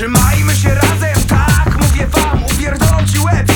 Trzymajmy się razem, tak mówię wam, upierdolę ci łeb.